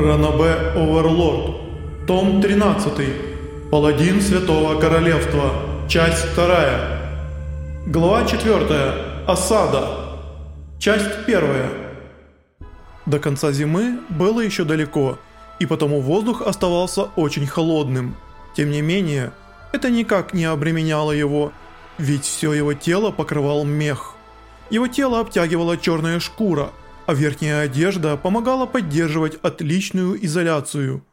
Ранабе Оверлорд. Том 13. Паладин Святого Королевства. Часть 2. Глава 4. Осада. Часть 1. До конца зимы было еще далеко, и потому воздух оставался очень холодным. Тем не менее, это никак не обременяло его, ведь все его тело покрывал мех. Его тело обтягивала черная шкура – а верхняя одежда помогала поддерживать отличную изоляцию.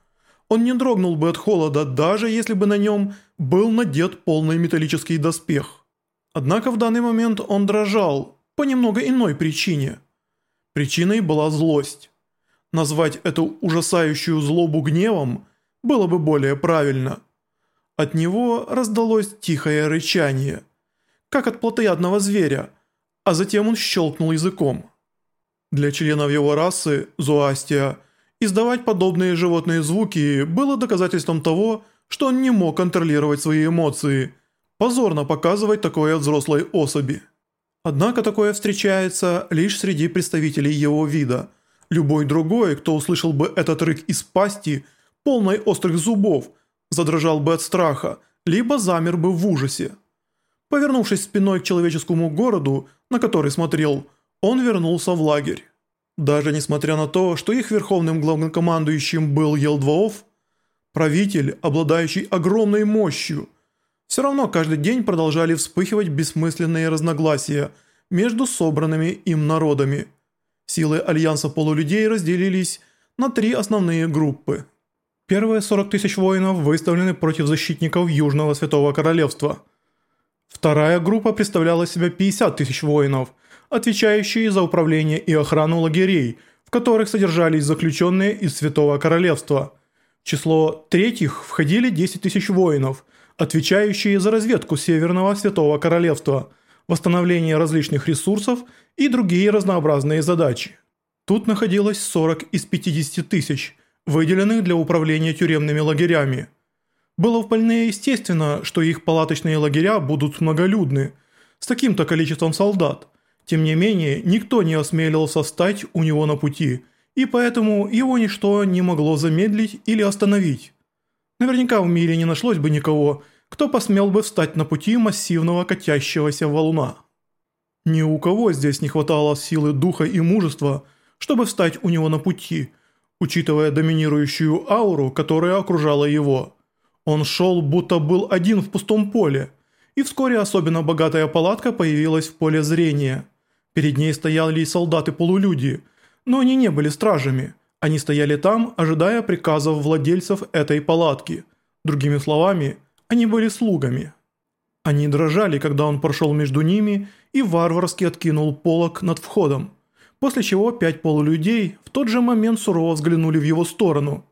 Он не дрогнул бы от холода, даже если бы на нем был надет полный металлический доспех. Однако в данный момент он дрожал по немного иной причине. Причиной была злость. Назвать эту ужасающую злобу гневом было бы более правильно. От него раздалось тихое рычание, как от плотоядного зверя, а затем он щелкнул языком. Для членов его расы, Зуастия, издавать подобные животные звуки было доказательством того, что он не мог контролировать свои эмоции. Позорно показывать такое взрослой особи. Однако такое встречается лишь среди представителей его вида. Любой другой, кто услышал бы этот рык из пасти, полной острых зубов, задрожал бы от страха, либо замер бы в ужасе. Повернувшись спиной к человеческому городу, на который смотрел, он вернулся в лагерь. Даже несмотря на то, что их верховным главнокомандующим был Елдваов, правитель, обладающий огромной мощью, все равно каждый день продолжали вспыхивать бессмысленные разногласия между собранными им народами. Силы Альянса полулюдей разделились на три основные группы. Первые 40 тысяч воинов выставлены против защитников Южного Святого Королевства. Вторая группа представляла себя 50 тысяч воинов – отвечающие за управление и охрану лагерей, в которых содержались заключенные из Святого Королевства. В число третьих входили 10 тысяч воинов, отвечающие за разведку Северного Святого Королевства, восстановление различных ресурсов и другие разнообразные задачи. Тут находилось 40 из 50 тысяч, выделенных для управления тюремными лагерями. Было вполне естественно, что их палаточные лагеря будут многолюдны, с таким-то количеством солдат – тем не менее, никто не осмелился встать у него на пути, и поэтому его ничто не могло замедлить или остановить. Наверняка в мире не нашлось бы никого, кто посмел бы встать на пути массивного катящегося валуна. Ни у кого здесь не хватало силы духа и мужества, чтобы встать у него на пути, учитывая доминирующую ауру, которая окружала его. Он шел, будто был один в пустом поле, и вскоре особенно богатая палатка появилась в поле зрения – Перед ней стояли солдаты-полулюди, но они не были стражами. Они стояли там, ожидая приказов владельцев этой палатки. Другими словами, они были слугами. Они дрожали, когда он прошел между ними и варварски откинул полог над входом, после чего пять полулюдей в тот же момент сурово взглянули в его сторону.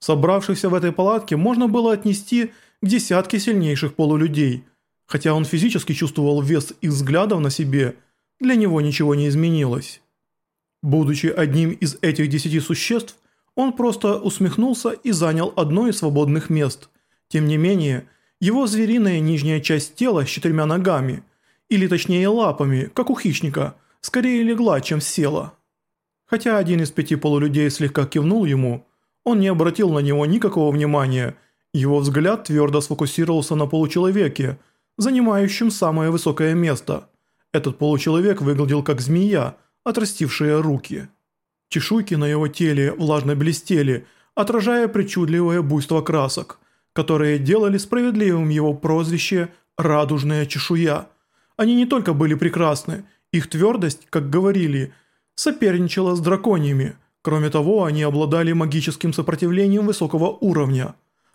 Собравшихся в этой палатке можно было отнести к десятке сильнейших полулюдей, хотя он физически чувствовал вес их взглядов на себе – для него ничего не изменилось. Будучи одним из этих десяти существ, он просто усмехнулся и занял одно из свободных мест. Тем не менее, его звериная нижняя часть тела с четырьмя ногами, или точнее лапами, как у хищника, скорее легла, чем села. Хотя один из пяти полулюдей слегка кивнул ему, он не обратил на него никакого внимания, его взгляд твердо сфокусировался на получеловеке, занимающем самое высокое место – этот получеловек выглядел как змея, отрастившая руки. Чешуйки на его теле влажно блестели, отражая причудливое буйство красок, которые делали справедливым его прозвище «радужная чешуя». Они не только были прекрасны, их твердость, как говорили, соперничала с драконьями. Кроме того, они обладали магическим сопротивлением высокого уровня.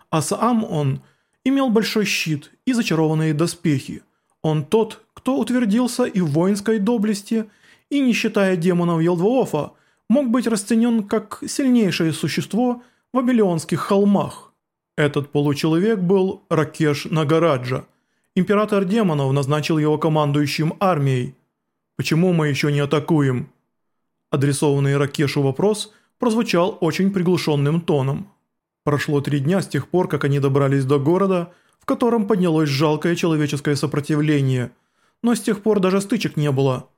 А сам он имел большой щит и зачарованные доспехи. Он тот, кто утвердился и в воинской доблести, и, не считая демонов Елдвоофа, мог быть расценен как сильнейшее существо в Абелионских холмах. Этот получеловек был Ракеш Нагараджа. Император демонов назначил его командующим армией. «Почему мы еще не атакуем?» Адресованный Ракешу вопрос прозвучал очень приглушенным тоном. Прошло три дня с тех пор, как они добрались до города, в котором поднялось жалкое человеческое сопротивление, но с тех пор даже стычек не было.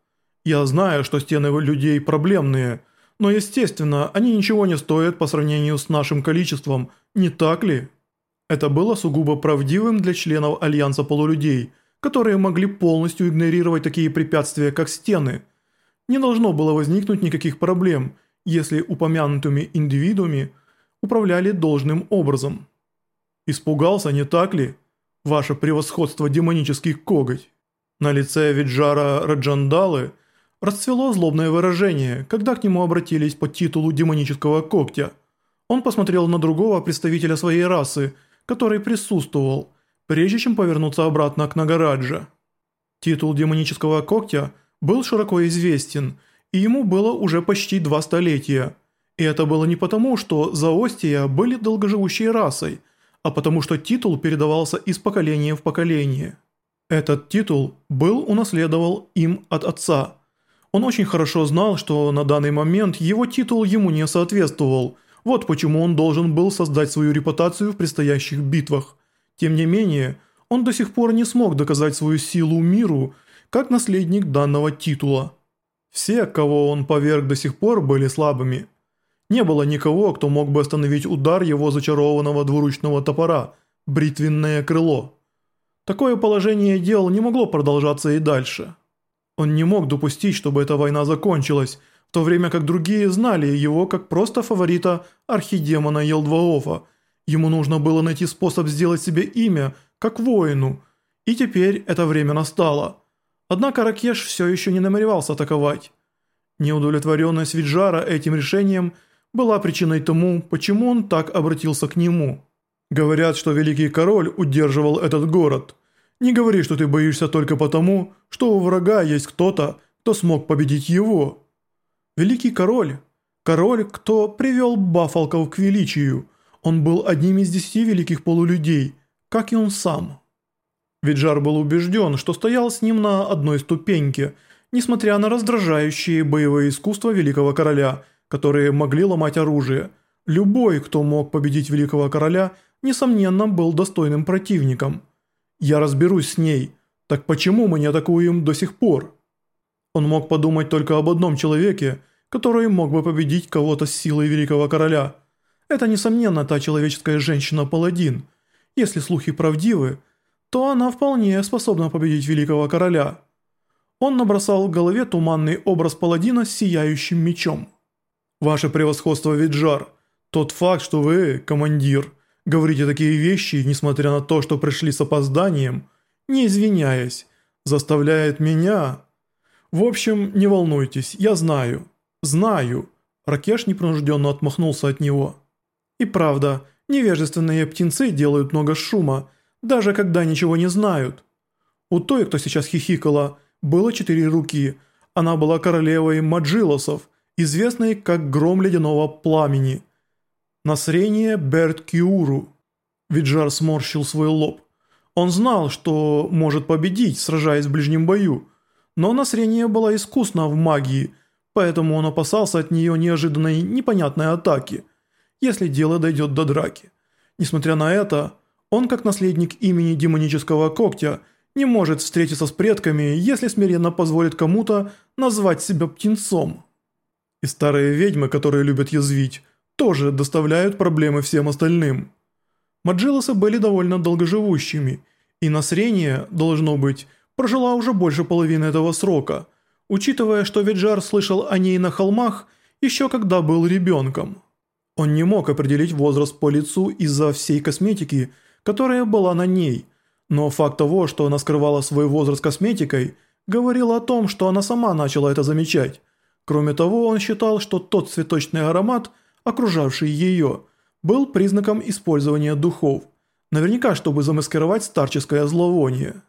Я знаю, что стены людей проблемные, Но естественно, они ничего не стоят по сравнению с нашим количеством, не так ли? Это было сугубо правдивым для членов Альянса Полулюдей, которые могли полностью игнорировать такие препятствия, как стены. Не должно было возникнуть никаких проблем, если упомянутыми индивидуумами управляли должным образом. Испугался, не так ли? Ваше превосходство демонический коготь. На лице Виджара Раджандалы расцвело злобное выражение, когда к нему обратились по титулу демонического когтя. Он посмотрел на другого представителя своей расы, который присутствовал, прежде чем повернуться обратно к Нагараджа. Титул демонического когтя был широко известен, и ему было уже почти два столетия. И это было не потому, что Заостия были долгоживущей расой, а потому что титул передавался из поколения в поколение. Этот титул был унаследовал им от отца. Он очень хорошо знал, что на данный момент его титул ему не соответствовал, вот почему он должен был создать свою репутацию в предстоящих битвах. Тем не менее, он до сих пор не смог доказать свою силу миру, как наследник данного титула. Все, кого он поверг до сих пор, были слабыми. Не было никого, кто мог бы остановить удар его зачарованного двуручного топора – бритвенное крыло. Такое положение дел не могло продолжаться и дальше. Он не мог допустить, чтобы эта война закончилась, в то время как другие знали его как просто фаворита архидемона Елдваофа. Ему нужно было найти способ сделать себе имя, как воину, и теперь это время настало. Однако Ракеш все еще не намеревался атаковать. Неудовлетворенность Виджара этим решением была причиной тому, почему он так обратился к нему. Говорят, что великий король удерживал этот город. Не говори, что ты боишься только потому, что у врага есть кто-то, кто смог победить его. Великий король. Король, кто привел Бафалков к величию. Он был одним из десяти великих полулюдей, как и он сам. Виджар был убежден, что стоял с ним на одной ступеньке, несмотря на раздражающие боевые искусства великого короля, которые могли ломать оружие. Любой, кто мог победить великого короля – несомненно, был достойным противником. Я разберусь с ней, так почему мы не атакуем до сих пор? Он мог подумать только об одном человеке, который мог бы победить кого-то с силой великого короля. Это, несомненно, та человеческая женщина-паладин. Если слухи правдивы, то она вполне способна победить великого короля. Он набросал в голове туманный образ паладина с сияющим мечом. «Ваше превосходство, Виджар, тот факт, что вы, командир, Говорите такие вещи, несмотря на то, что пришли с опозданием, не извиняясь, заставляет меня... В общем, не волнуйтесь, я знаю. Знаю. Ракеш непринужденно отмахнулся от него. И правда, невежественные птенцы делают много шума, даже когда ничего не знают. У той, кто сейчас хихикала, было четыре руки. Она была королевой Маджилосов, известной как Гром Ледяного Пламени – Насрение Берт Киуру. Виджар сморщил свой лоб. Он знал, что может победить, сражаясь в ближнем бою, но Насрение была искусна в магии, поэтому он опасался от нее неожиданной непонятной атаки, если дело дойдет до драки. Несмотря на это, он как наследник имени демонического когтя не может встретиться с предками, если смиренно позволит кому-то назвать себя птенцом. И старые ведьмы, которые любят язвить, тоже доставляют проблемы всем остальным. Маджилосы были довольно долгоживущими, и Насрение, должно быть, прожила уже больше половины этого срока, учитывая, что Виджар слышал о ней на холмах еще когда был ребенком. Он не мог определить возраст по лицу из-за всей косметики, которая была на ней, но факт того, что она скрывала свой возраст косметикой, говорил о том, что она сама начала это замечать. Кроме того, он считал, что тот цветочный аромат – окружавший ее, был признаком использования духов, наверняка чтобы замаскировать старческое зловоние.